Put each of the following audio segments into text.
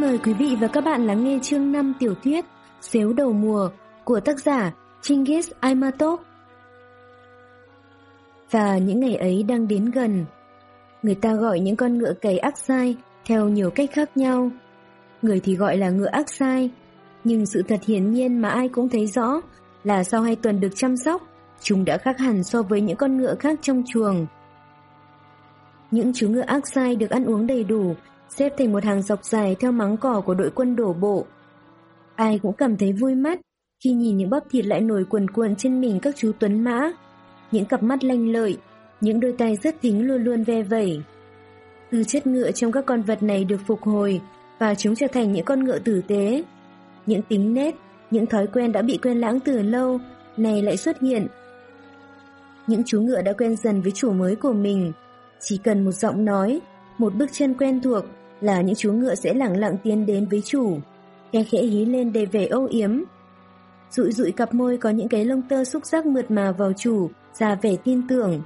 Mời quý vị và các bạn lắng nghe chương 5 tiểu thuyết Xếu đầu mùa của tác giả Chinggis Aimatov. Và những ngày ấy đang đến gần. Người ta gọi những con ngựa cày ác sai theo nhiều cách khác nhau. Người thì gọi là ngựa ác sai, nhưng sự thật hiển nhiên mà ai cũng thấy rõ là sau hai tuần được chăm sóc, chúng đã khác hẳn so với những con ngựa khác trong chuồng. Những chú ngựa ác sai được ăn uống đầy đủ xếp thành một hàng dọc dài theo máng cỏ của đội quân đổ bộ. Ai cũng cảm thấy vui mắt khi nhìn những bắp thịt lại nổi quần cuộn trên mình các chú tuấn mã, những cặp mắt lanh lợi, những đôi tay rất thính luôn luôn ve vẩy. Tư chất ngựa trong các con vật này được phục hồi và chúng trở thành những con ngựa tử tế. Những tính nết, những thói quen đã bị quên lãng từ lâu, này lại xuất hiện. Những chú ngựa đã quen dần với chủ mới của mình, chỉ cần một giọng nói, một bước chân quen thuộc là những chú ngựa sẽ lẳng lặng tiến đến với chủ, khe khẽ hí lên đầy vẻ âu yếm. Rụi rụi cặp môi có những cái lông tơ xúc giác mượt mà vào chủ, ra vẻ tin tưởng.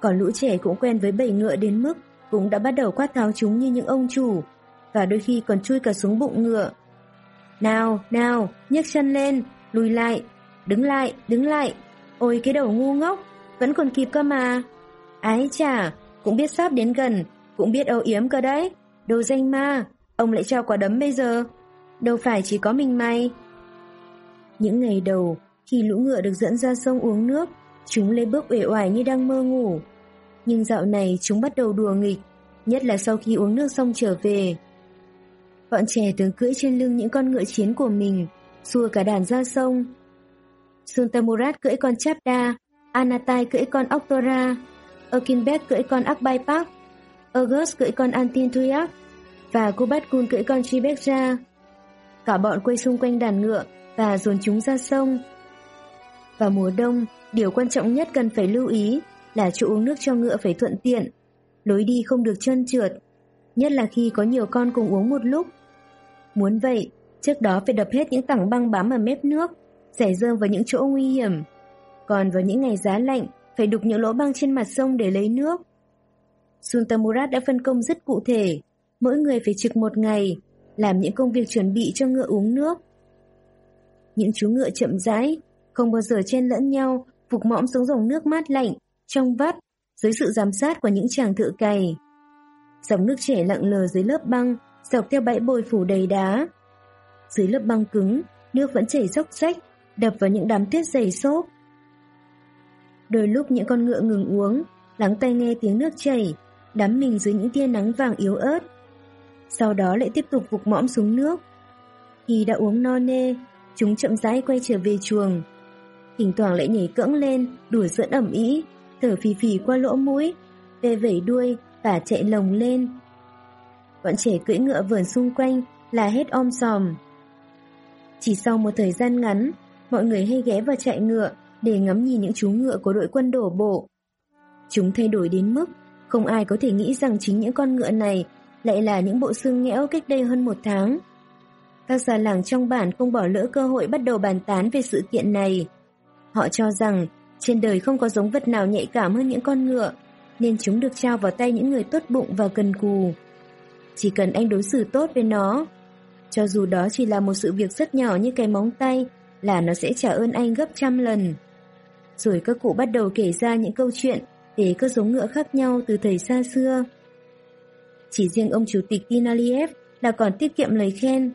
Còn lũ trẻ cũng quen với bầy ngựa đến mức cũng đã bắt đầu quát tháo chúng như những ông chủ, và đôi khi còn chui cả xuống bụng ngựa. Nào, nào, nhấc chân lên, lùi lại, đứng lại, đứng lại. Ôi cái đầu ngu ngốc, vẫn còn kịp cơ mà. Ái chà, cũng biết sắp đến gần, cũng biết âu yếm cơ đấy. Đồ danh ma, ông lại cho quả đấm bây giờ. Đâu phải chỉ có mình mày. Những ngày đầu, khi lũ ngựa được dẫn ra sông uống nước, chúng lê bước uể oải như đang mơ ngủ. Nhưng dạo này chúng bắt đầu đùa nghịch, nhất là sau khi uống nước xong trở về. Bọn trẻ thường cưỡi trên lưng những con ngựa chiến của mình, xua cả đàn ra sông. Suntamurat cưỡi con Chapda, Anatai cưỡi con Octora, Erkinbeck cưỡi con Akbaipak, August cưỡi con Antin Thuyak và bắt Kun cưỡi con Chibekja. Cả bọn quay xung quanh đàn ngựa và dồn chúng ra sông. Vào mùa đông, điều quan trọng nhất cần phải lưu ý là chỗ uống nước cho ngựa phải thuận tiện, lối đi không được trơn trượt, nhất là khi có nhiều con cùng uống một lúc. Muốn vậy, trước đó phải đập hết những tảng băng bám ở mép nước, rải rơm vào những chỗ nguy hiểm. Còn vào những ngày giá lạnh, phải đục những lỗ băng trên mặt sông để lấy nước. Sultamurat đã phân công rất cụ thể, mỗi người phải trực một ngày, làm những công việc chuẩn bị cho ngựa uống nước. Những chú ngựa chậm rãi, không bao giờ chen lẫn nhau, phục mõm xuống dòng nước mát lạnh, trong vắt, dưới sự giám sát của những chàng thợ cày. Dòng nước chảy lặng lờ dưới lớp băng, dọc theo bãi bồi phủ đầy đá. Dưới lớp băng cứng, nước vẫn chảy róc rách, đập vào những đám tuyết dày xốp. Đôi lúc những con ngựa ngừng uống, lắng tai nghe tiếng nước chảy, đắm mình dưới những tia nắng vàng yếu ớt. Sau đó lại tiếp tục vục mõm xuống nước. Khi đã uống no nê, chúng chậm rãi quay trở về chuồng. Thỉnh thoảng lại nhảy cưỡng lên, đùa giỡn ẩm ý, thở phì phì qua lỗ mũi, về vẩy đuôi và chạy lồng lên. Bọn trẻ cưỡi ngựa vườn xung quanh là hết om sòm. Chỉ sau một thời gian ngắn, mọi người hay ghé vào chạy ngựa để ngắm nhìn những chú ngựa của đội quân đổ bộ. Chúng thay đổi đến mức không ai có thể nghĩ rằng chính những con ngựa này lại là những bộ xương nghẽo cách đây hơn một tháng. Các già làng trong bản không bỏ lỡ cơ hội bắt đầu bàn tán về sự kiện này. Họ cho rằng trên đời không có giống vật nào nhạy cảm hơn những con ngựa, nên chúng được trao vào tay những người tốt bụng và cần cù. Chỉ cần anh đối xử tốt với nó, cho dù đó chỉ là một sự việc rất nhỏ như cái móng tay, là nó sẽ trả ơn anh gấp trăm lần. Rồi các cụ bắt đầu kể ra những câu chuyện về các giống ngựa khác nhau từ thời xa xưa. Chỉ riêng ông chủ tịch Tinaliev là còn tiết kiệm lời khen.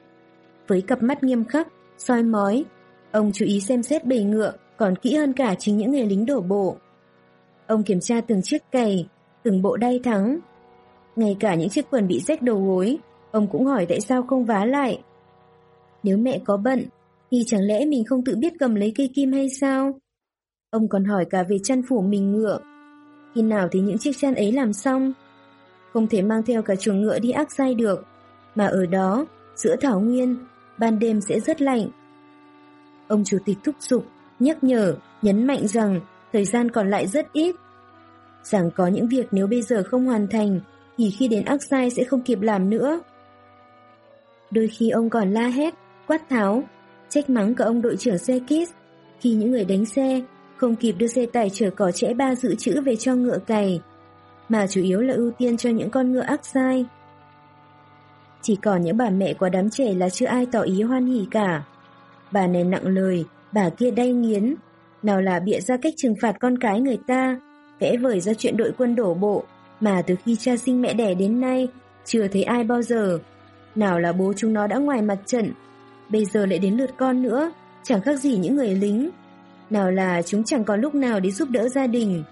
Với cặp mắt nghiêm khắc, soi mói, ông chú ý xem xét bầy ngựa còn kỹ hơn cả chính những người lính đổ bộ. Ông kiểm tra từng chiếc cày, từng bộ đai thắng. Ngay cả những chiếc quần bị rách đầu gối, ông cũng hỏi tại sao không vá lại. Nếu mẹ có bận, thì chẳng lẽ mình không tự biết cầm lấy cây kim hay sao? Ông còn hỏi cả về chăn phủ mình ngựa. Khi nào thì những chiếc chăn ấy làm xong? Không thể mang theo cả chuồng ngựa đi ác dai được, mà ở đó, giữa thảo nguyên, ban đêm sẽ rất lạnh. Ông chủ tịch thúc giục, nhắc nhở, nhấn mạnh rằng thời gian còn lại rất ít. Rằng có những việc nếu bây giờ không hoàn thành, thì khi đến ác dai sẽ không kịp làm nữa. Đôi khi ông còn la hét, quát tháo, trách mắng cả ông đội trưởng xe kít khi những người đánh xe không kịp đưa xe tải chở cỏ trễ ba dự trữ về cho ngựa cày, mà chủ yếu là ưu tiên cho những con ngựa ác sai. Chỉ còn những bà mẹ của đám trẻ là chưa ai tỏ ý hoan hỉ cả. Bà này nặng lời, bà kia đay nghiến. Nào là bịa ra cách trừng phạt con cái người ta, vẽ vời ra chuyện đội quân đổ bộ, mà từ khi cha sinh mẹ đẻ đến nay, chưa thấy ai bao giờ. Nào là bố chúng nó đã ngoài mặt trận, bây giờ lại đến lượt con nữa, chẳng khác gì những người lính. Nào là chúng chẳng có lúc nào để giúp đỡ gia đình,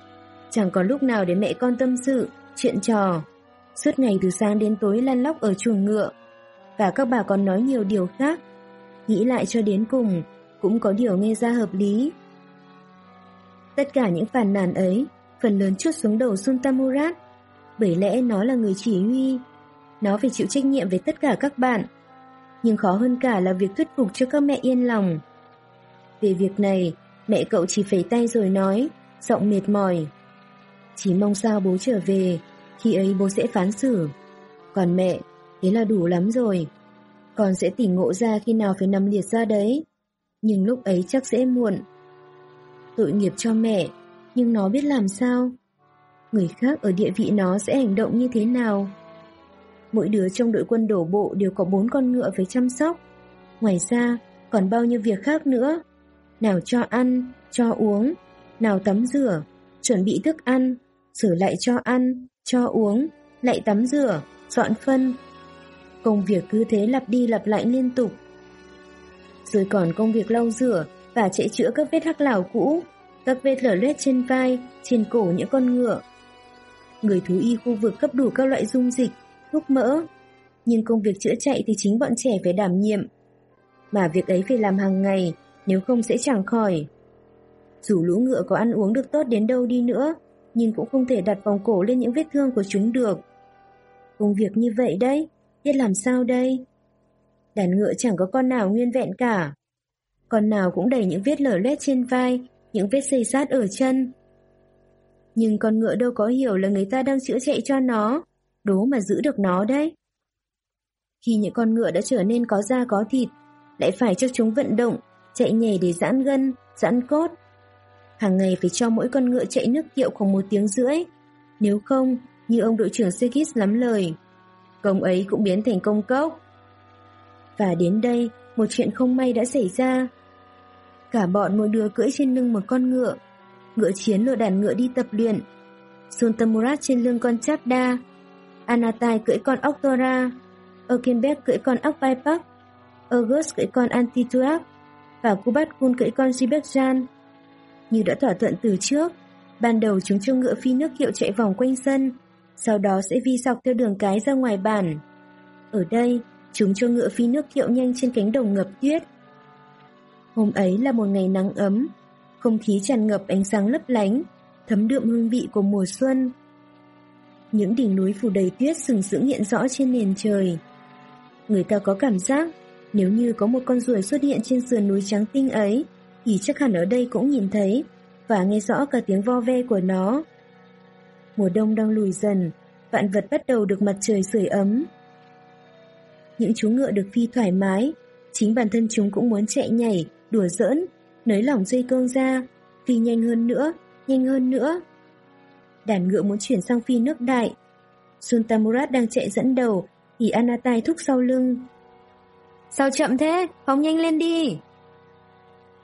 chẳng có lúc nào để mẹ con tâm sự, chuyện trò. Suốt ngày từ sáng đến tối lăn lóc ở chuồng ngựa. Và các bà còn nói nhiều điều khác. Nghĩ lại cho đến cùng, cũng có điều nghe ra hợp lý. Tất cả những phản nàn ấy, phần lớn chút xuống đầu Sultamurat, bởi lẽ nó là người chỉ huy. Nó phải chịu trách nhiệm về tất cả các bạn. Nhưng khó hơn cả là việc thuyết phục cho các mẹ yên lòng. Về việc này, mẹ cậu chỉ phẩy tay rồi nói, giọng mệt mỏi. Chỉ mong sao bố trở về, khi ấy bố sẽ phán xử. Còn mẹ, thế là đủ lắm rồi. Con sẽ tỉnh ngộ ra khi nào phải nằm liệt ra đấy. Nhưng lúc ấy chắc sẽ muộn. Tội nghiệp cho mẹ, nhưng nó biết làm sao? Người khác ở địa vị nó sẽ hành động như thế nào? Mỗi đứa trong đội quân đổ bộ đều có bốn con ngựa phải chăm sóc. Ngoài ra, còn bao nhiêu việc khác nữa. Nào cho ăn, cho uống, nào tắm rửa, chuẩn bị thức ăn, sửa lại cho ăn, cho uống, lại tắm rửa, dọn phân. Công việc cứ thế lặp đi lặp lại liên tục. Rồi còn công việc lau rửa và chạy chữa các vết hắc lào cũ, các vết lở loét trên vai, trên cổ những con ngựa. Người thú y khu vực cấp đủ các loại dung dịch, thuốc mỡ. Nhưng công việc chữa chạy thì chính bọn trẻ phải đảm nhiệm. Mà việc ấy phải làm hàng ngày, nếu không sẽ chẳng khỏi. Dù lũ ngựa có ăn uống được tốt đến đâu đi nữa, nhưng cũng không thể đặt vòng cổ lên những vết thương của chúng được. Công việc như vậy đấy, biết làm sao đây? Đàn ngựa chẳng có con nào nguyên vẹn cả. Con nào cũng đầy những vết lở loét trên vai, những vết xây sát ở chân. Nhưng con ngựa đâu có hiểu là người ta đang chữa chạy cho nó, đố mà giữ được nó đấy. Khi những con ngựa đã trở nên có da có thịt, lại phải cho chúng vận động, chạy nhảy để giãn gân, giãn cốt, hàng ngày phải cho mỗi con ngựa chạy nước kiệu khoảng một tiếng rưỡi. Nếu không, như ông đội trưởng Segis lắm lời, công ấy cũng biến thành công cốc. Và đến đây, một chuyện không may đã xảy ra. Cả bọn mỗi đứa cưỡi trên lưng một con ngựa. Ngựa chiến lừa đàn ngựa đi tập luyện. Suntamurat trên lưng con Chapda. Anatai cưỡi con Octora. Okenberg cưỡi con Okpaipak. August cưỡi con Antituak. Và Kubat Kun cưỡi con Jibekjan như đã thỏa thuận từ trước. Ban đầu chúng cho ngựa phi nước kiệu chạy vòng quanh sân, sau đó sẽ vi dọc theo đường cái ra ngoài bản. Ở đây, chúng cho ngựa phi nước kiệu nhanh trên cánh đồng ngập tuyết. Hôm ấy là một ngày nắng ấm, không khí tràn ngập ánh sáng lấp lánh, thấm đượm hương vị của mùa xuân. Những đỉnh núi phủ đầy tuyết sừng sững hiện rõ trên nền trời. Người ta có cảm giác nếu như có một con ruồi xuất hiện trên sườn núi trắng tinh ấy, thì chắc hẳn ở đây cũng nhìn thấy và nghe rõ cả tiếng vo ve của nó. Mùa đông đang lùi dần, vạn vật bắt đầu được mặt trời sưởi ấm. Những chú ngựa được phi thoải mái, chính bản thân chúng cũng muốn chạy nhảy, đùa giỡn, nới lỏng dây cương ra, phi nhanh hơn nữa, nhanh hơn nữa. Đàn ngựa muốn chuyển sang phi nước đại. Suntamurat đang chạy dẫn đầu, thì Anatai thúc sau lưng. Sao chậm thế? Phóng nhanh lên đi!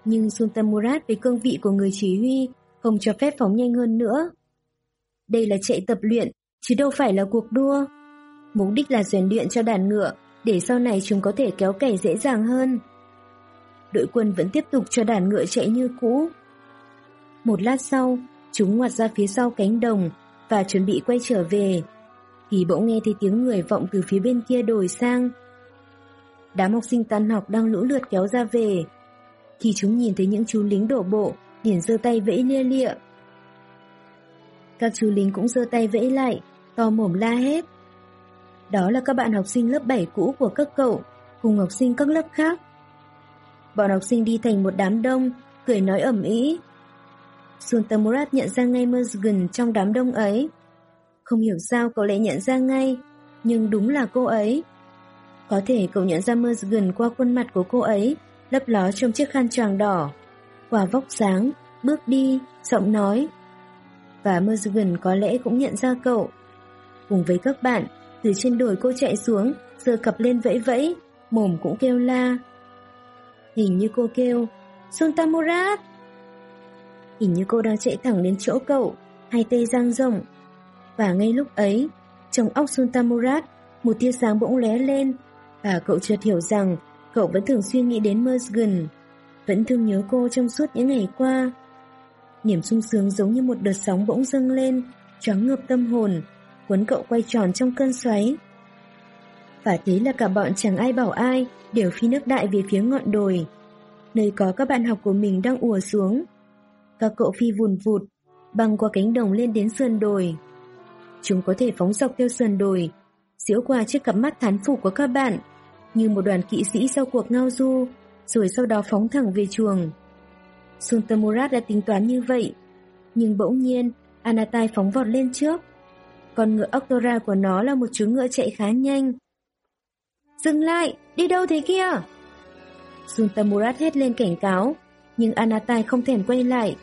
nhưng Sultan Murad với cương vị của người chỉ huy không cho phép phóng nhanh hơn nữa. Đây là chạy tập luyện, chứ đâu phải là cuộc đua. Mục đích là rèn luyện cho đàn ngựa, để sau này chúng có thể kéo cày dễ dàng hơn. Đội quân vẫn tiếp tục cho đàn ngựa chạy như cũ. Một lát sau, chúng ngoặt ra phía sau cánh đồng và chuẩn bị quay trở về. Thì bỗng nghe thấy tiếng người vọng từ phía bên kia đồi sang. Đám học sinh tan học đang lũ lượt kéo ra về. Khi chúng nhìn thấy những chú lính đổ bộ, liền giơ tay vẫy lia lịa. Các chú lính cũng giơ tay vẫy lại, to mồm la hết. Đó là các bạn học sinh lớp 7 cũ của các cậu, cùng học sinh các lớp khác. Bọn học sinh đi thành một đám đông, cười nói ẩm ý. Suntamurat nhận ra ngay Mersgen trong đám đông ấy. Không hiểu sao cậu lại nhận ra ngay, nhưng đúng là cô ấy. Có thể cậu nhận ra Merzgen qua khuôn mặt của cô ấy lấp ló trong chiếc khăn choàng đỏ. Quả vóc sáng, bước đi, giọng nói. Và Mergen có lẽ cũng nhận ra cậu. Cùng với các bạn, từ trên đồi cô chạy xuống, giơ cặp lên vẫy vẫy, mồm cũng kêu la. Hình như cô kêu, Suntamurat! Hình như cô đang chạy thẳng đến chỗ cậu, hai tay giang rộng. Và ngay lúc ấy, trong óc Suntamurat, một tia sáng bỗng lóe lên, và cậu chợt hiểu rằng cậu vẫn thường xuyên nghĩ đến Mersgen, vẫn thương nhớ cô trong suốt những ngày qua. Niềm sung sướng giống như một đợt sóng bỗng dâng lên, choáng ngợp tâm hồn, cuốn cậu quay tròn trong cơn xoáy. Và thế là cả bọn chẳng ai bảo ai, đều phi nước đại về phía ngọn đồi, nơi có các bạn học của mình đang ùa xuống. Các cậu phi vùn vụt, băng qua cánh đồng lên đến sườn đồi. Chúng có thể phóng dọc theo sườn đồi, diễu qua chiếc cặp mắt thán phục của các bạn, như một đoàn kỵ sĩ sau cuộc ngao du, rồi sau đó phóng thẳng về chuồng. Suntamurat đã tính toán như vậy, nhưng bỗng nhiên Anatai phóng vọt lên trước. Con ngựa Octora của nó là một chú ngựa chạy khá nhanh. Dừng lại, đi đâu thế kia? Suntamurat hét lên cảnh cáo, nhưng Anatai không thèm quay lại.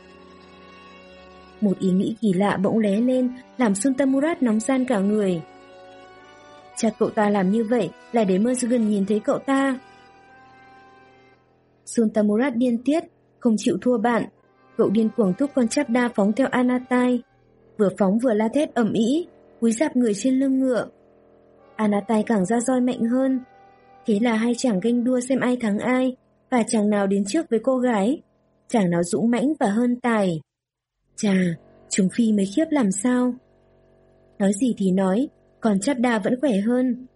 Một ý nghĩ kỳ lạ bỗng lé lên, làm Suntamurat nóng gian cả người chặt cậu ta làm như vậy là để Merzigan nhìn thấy cậu ta. Suntamurat điên tiết, không chịu thua bạn. Cậu điên cuồng thúc con chắp đa phóng theo Anatai. Vừa phóng vừa la thét ẩm ý, cúi dạp người trên lưng ngựa. Anatai càng ra roi mạnh hơn. Thế là hai chàng ganh đua xem ai thắng ai, và chàng nào đến trước với cô gái. Chàng nào dũng mãnh và hơn tài. Chà, chúng phi mới khiếp làm sao. Nói gì thì nói, còn chắp đa vẫn khỏe hơn.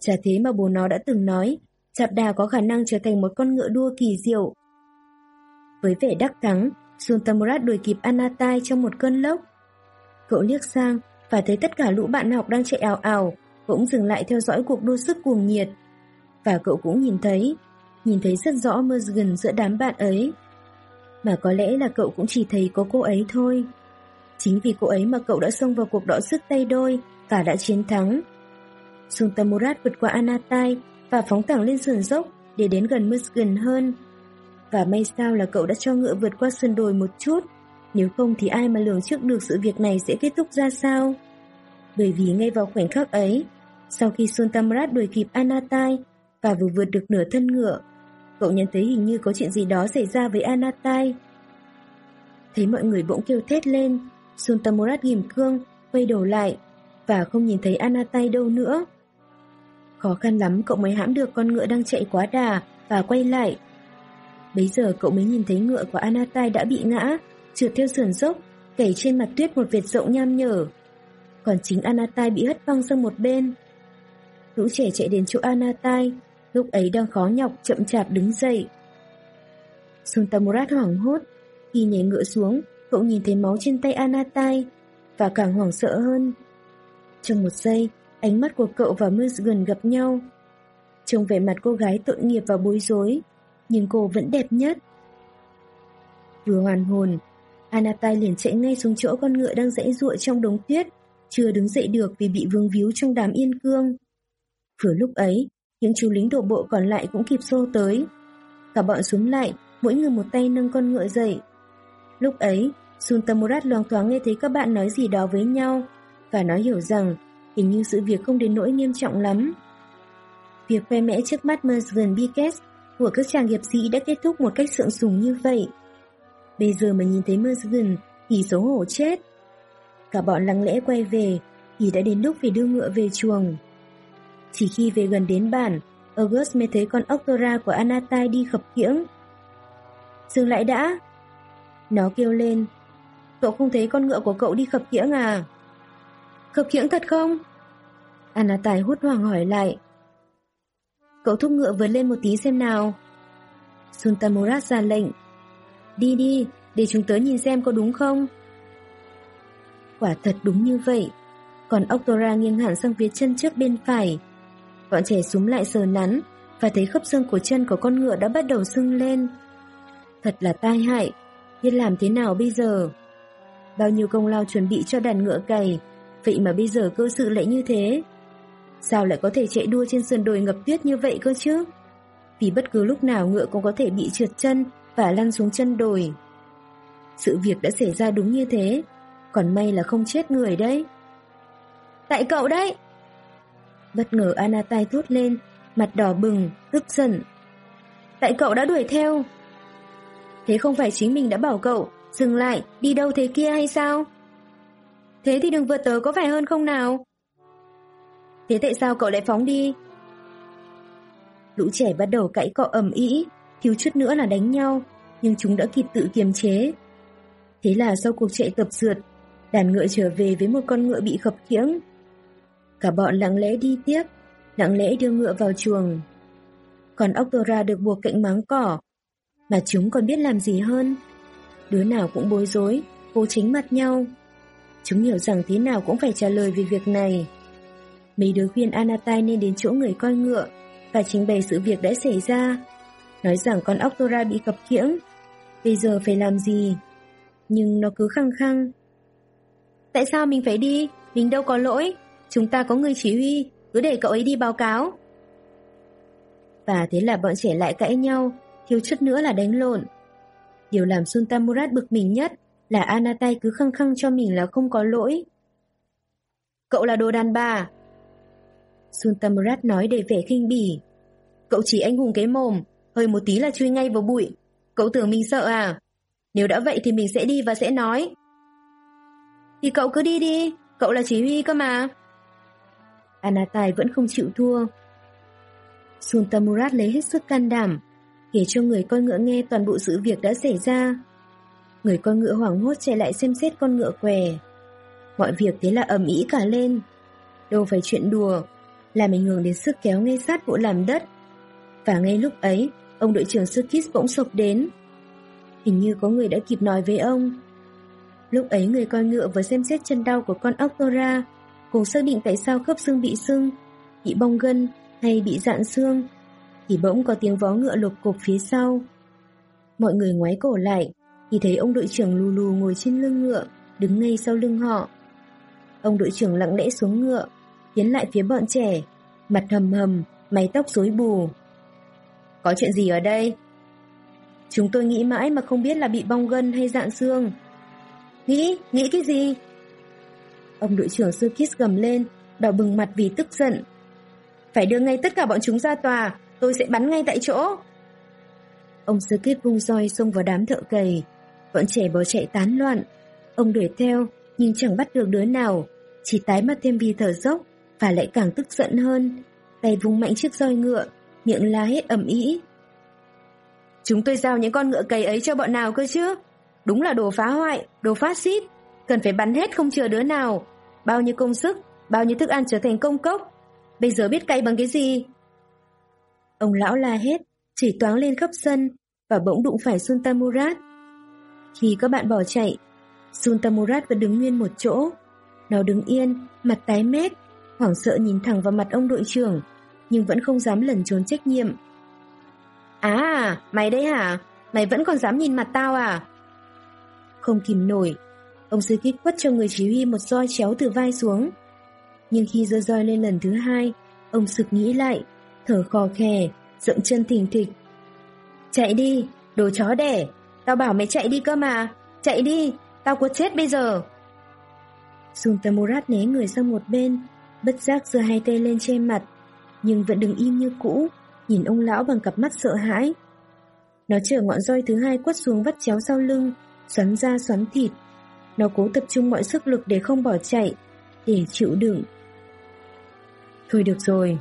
Chả thế mà bố nó đã từng nói, Chạp đa có khả năng trở thành một con ngựa đua kỳ diệu. Với vẻ đắc thắng, Sultamurat đuổi kịp Anatai trong một cơn lốc. Cậu liếc sang và thấy tất cả lũ bạn học đang chạy ảo ảo, cũng dừng lại theo dõi cuộc đua sức cuồng nhiệt. Và cậu cũng nhìn thấy, nhìn thấy rất rõ Mergen giữa đám bạn ấy. Mà có lẽ là cậu cũng chỉ thấy có cô ấy thôi. Chính vì cô ấy mà cậu đã xông vào cuộc đọ sức tay đôi cả đã chiến thắng. Suntamurat vượt qua Anatai và phóng thẳng lên sườn dốc để đến gần Musgan hơn. Và may sao là cậu đã cho ngựa vượt qua sườn đồi một chút, nếu không thì ai mà lường trước được sự việc này sẽ kết thúc ra sao. Bởi vì ngay vào khoảnh khắc ấy, sau khi Suntamurat đuổi kịp Anatai và vừa vượt được nửa thân ngựa, cậu nhận thấy hình như có chuyện gì đó xảy ra với Anatai. Thấy mọi người bỗng kêu thét lên, Suntamurat ghim cương, quay đầu lại và không nhìn thấy Anatai đâu nữa. Khó khăn lắm cậu mới hãm được con ngựa đang chạy quá đà và quay lại. Bấy giờ cậu mới nhìn thấy ngựa của Anatai đã bị ngã, trượt theo sườn dốc, kẩy trên mặt tuyết một vệt rộng nham nhở. Còn chính Anatai bị hất văng sang một bên. Lũ trẻ chạy đến chỗ Anatai, lúc ấy đang khó nhọc chậm chạp đứng dậy. Suntamurat hoảng hốt, khi nhảy ngựa xuống, cậu nhìn thấy máu trên tay Anatai và càng hoảng sợ hơn. Trong một giây, ánh mắt của cậu và Musgan gặp nhau. Trông vẻ mặt cô gái tội nghiệp và bối rối, nhưng cô vẫn đẹp nhất. Vừa hoàn hồn, Anatai liền chạy ngay xuống chỗ con ngựa đang dãy ruộng trong đống tuyết, chưa đứng dậy được vì bị vương víu trong đám yên cương. Vừa lúc ấy, những chú lính đổ bộ còn lại cũng kịp xô tới. Cả bọn xuống lại, mỗi người một tay nâng con ngựa dậy. Lúc ấy, Sultamurat loang thoáng nghe thấy các bạn nói gì đó với nhau, và nói hiểu rằng hình như sự việc không đến nỗi nghiêm trọng lắm. Việc khoe mẽ trước mắt Mersgan Biket của các chàng hiệp sĩ đã kết thúc một cách sượng sùng như vậy. Bây giờ mà nhìn thấy Mersgan thì xấu hổ chết. Cả bọn lặng lẽ quay về thì đã đến lúc phải đưa ngựa về chuồng. Chỉ khi về gần đến bản, August mới thấy con Octora của Anatai đi khập khiễng. Dừng lại đã! Nó kêu lên. Cậu không thấy con ngựa của cậu đi khập khiễng à? Khập khiễng thật không? Anna Tài hốt hoảng hỏi lại. Cậu thúc ngựa vượt lên một tí xem nào. Suntamurat ra lệnh. Đi đi, để chúng tớ nhìn xem có đúng không? Quả thật đúng như vậy. Còn Octora nghiêng hẳn sang phía chân trước bên phải. Bọn trẻ súng lại sờ nắn và thấy khớp xương của chân của con ngựa đã bắt đầu sưng lên. Thật là tai hại, biết làm thế nào bây giờ? Bao nhiêu công lao chuẩn bị cho đàn ngựa cày Vậy mà bây giờ cơ sự lại như thế Sao lại có thể chạy đua trên sườn đồi ngập tuyết như vậy cơ chứ Vì bất cứ lúc nào ngựa cũng có thể bị trượt chân Và lăn xuống chân đồi Sự việc đã xảy ra đúng như thế Còn may là không chết người đấy Tại cậu đấy Bất ngờ Anatai thốt lên, mặt đỏ bừng, tức giận. Tại cậu đã đuổi theo. Thế không phải chính mình đã bảo cậu, dừng lại, đi đâu thế kia hay sao? Thế thì đừng vượt tớ có phải hơn không nào? Thế tại sao cậu lại phóng đi? Lũ trẻ bắt đầu cãi cọ ầm ĩ, thiếu chút nữa là đánh nhau, nhưng chúng đã kịp tự kiềm chế. Thế là sau cuộc chạy tập sượt, đàn ngựa trở về với một con ngựa bị khập khiễng. Cả bọn lặng lẽ đi tiếp, lặng lẽ đưa ngựa vào chuồng. Còn Octora được buộc cạnh máng cỏ, mà chúng còn biết làm gì hơn. Đứa nào cũng bối rối, cố tránh mặt nhau. Chúng hiểu rằng thế nào cũng phải trả lời về việc này. Mấy đứa khuyên Anatai nên đến chỗ người coi ngựa và trình bày sự việc đã xảy ra. Nói rằng con Octora bị cập khiễng. Bây giờ phải làm gì? Nhưng nó cứ khăng khăng. Tại sao mình phải đi? Mình đâu có lỗi. Chúng ta có người chỉ huy, cứ để cậu ấy đi báo cáo. Và thế là bọn trẻ lại cãi nhau, thiếu chút nữa là đánh lộn. Điều làm Sultamurat bực mình nhất là Anatai cứ khăng khăng cho mình là không có lỗi. Cậu là đồ đàn bà. Suntamurat nói để vẻ khinh bỉ. Cậu chỉ anh hùng cái mồm, hơi một tí là chui ngay vào bụi. Cậu tưởng mình sợ à? Nếu đã vậy thì mình sẽ đi và sẽ nói. Thì cậu cứ đi đi, cậu là chỉ huy cơ mà. Anatai vẫn không chịu thua. Suntamurat lấy hết sức can đảm, kể cho người coi ngựa nghe toàn bộ sự việc đã xảy ra. Người con ngựa hoảng hốt chạy lại xem xét con ngựa què. Mọi việc thế là ầm ĩ cả lên. Đâu phải chuyện đùa, làm ảnh hưởng đến sức kéo ngay sát vụ làm đất. Và ngay lúc ấy, ông đội trưởng Sukis bỗng sộc đến. Hình như có người đã kịp nói với ông. Lúc ấy người coi ngựa vừa xem xét chân đau của con Octora, cùng xác định tại sao khớp xương bị sưng, bị bong gân hay bị dạn xương, thì bỗng có tiếng vó ngựa lục cục phía sau. Mọi người ngoái cổ lại, thì thấy ông đội trưởng lù lù ngồi trên lưng ngựa, đứng ngay sau lưng họ. Ông đội trưởng lặng lẽ xuống ngựa, tiến lại phía bọn trẻ, mặt hầm hầm, mái tóc rối bù. Có chuyện gì ở đây? Chúng tôi nghĩ mãi mà không biết là bị bong gân hay dạn xương. Nghĩ? Nghĩ cái gì? Ông đội trưởng Sukis gầm lên, đỏ bừng mặt vì tức giận. Phải đưa ngay tất cả bọn chúng ra tòa, tôi sẽ bắn ngay tại chỗ. Ông Sukis vung roi xông vào đám thợ cày. Bọn trẻ bỏ chạy tán loạn. Ông đuổi theo, nhưng chẳng bắt được đứa nào, chỉ tái mắt thêm vì thở dốc và lại càng tức giận hơn. Tay vung mạnh chiếc roi ngựa, miệng la hết ầm ĩ. Chúng tôi giao những con ngựa cày ấy cho bọn nào cơ chứ? Đúng là đồ phá hoại, đồ phát xít. Cần phải bắn hết không chừa đứa nào. Bao nhiêu công sức, bao nhiêu thức ăn trở thành công cốc. Bây giờ biết cày bằng cái gì? Ông lão la hết, chỉ toáng lên khắp sân và bỗng đụng phải Sultamurat. Khi các bạn bỏ chạy, Sultamurat vẫn đứng nguyên một chỗ. Nó đứng yên, mặt tái mét, hoảng sợ nhìn thẳng vào mặt ông đội trưởng, nhưng vẫn không dám lẩn trốn trách nhiệm. À, mày đây hả? Mày vẫn còn dám nhìn mặt tao à? Không kìm nổi, ông sư kích quất cho người chỉ huy một roi chéo từ vai xuống. Nhưng khi giơ roi lên lần thứ hai, ông sực nghĩ lại, thở khò khè, dậm chân thình thịch. Chạy đi, đồ chó đẻ, tao bảo mày chạy đi cơ mà, chạy đi, tao có chết bây giờ. Sultamurat né người sang một bên, bất giác giơ hai tay lên che mặt, nhưng vẫn đứng im như cũ, nhìn ông lão bằng cặp mắt sợ hãi. Nó chở ngọn roi thứ hai quất xuống vắt chéo sau lưng, xoắn da xoắn thịt. Nó cố tập trung mọi sức lực để không bỏ chạy, để chịu đựng. Thôi được rồi.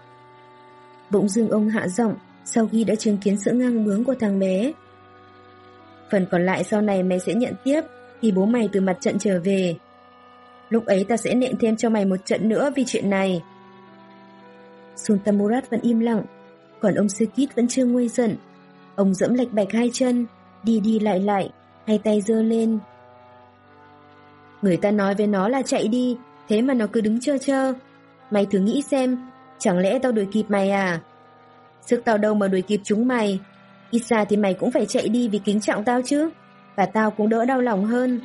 Bỗng dưng ông hạ giọng sau khi đã chứng kiến sự ngang bướng của thằng bé. Phần còn lại sau này mày sẽ nhận tiếp khi bố mày từ mặt trận trở về. Lúc ấy ta sẽ nện thêm cho mày một trận nữa vì chuyện này. Sultamurat vẫn im lặng, còn ông Sekit vẫn chưa nguôi giận. Ông dẫm lệch bạch hai chân, đi đi lại lại, hai tay giơ lên. Người ta nói với nó là chạy đi, thế mà nó cứ đứng chơ chơ. Mày thử nghĩ xem, chẳng lẽ tao đuổi kịp mày à? Sức tao đâu mà đuổi kịp chúng mày. Ít ra thì mày cũng phải chạy đi vì kính trọng tao chứ. Và tao cũng đỡ đau lòng hơn.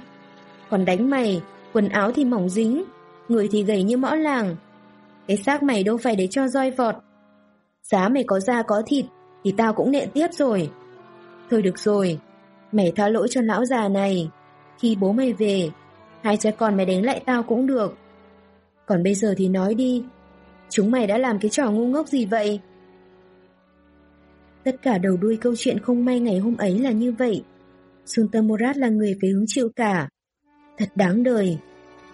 Còn đánh mày, quần áo thì mỏng dính, người thì gầy như mõ làng. Cái xác mày đâu phải để cho roi vọt. Giá mày có da có thịt, thì tao cũng nện tiếp rồi. Thôi được rồi, mày tha lỗi cho lão già này. Khi bố mày về, hai cha con mày đánh lại tao cũng được. Còn bây giờ thì nói đi, Chúng mày đã làm cái trò ngu ngốc gì vậy? Tất cả đầu đuôi câu chuyện không may ngày hôm ấy là như vậy. Suntamorat là người phải hứng chịu cả. Thật đáng đời.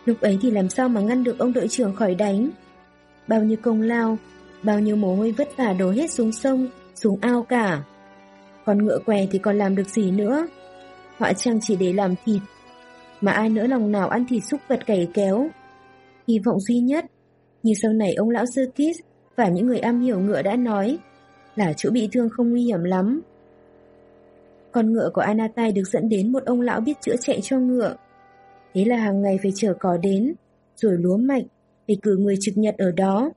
Lúc ấy thì làm sao mà ngăn được ông đội trưởng khỏi đánh? Bao nhiêu công lao, bao nhiêu mồ hôi vất vả đổ hết xuống sông, xuống ao cả. Còn ngựa què thì còn làm được gì nữa? Họa trang chỉ để làm thịt. Mà ai nữa lòng nào ăn thịt xúc vật cày kéo. Hy vọng duy nhất, như sau này ông lão Sơ Kis và những người am hiểu ngựa đã nói, là chỗ bị thương không nguy hiểm lắm. Con ngựa của Anatai được dẫn đến một ông lão biết chữa chạy cho ngựa. Thế là hàng ngày phải chở cỏ đến, rồi lúa mạch, phải cử người trực nhật ở đó.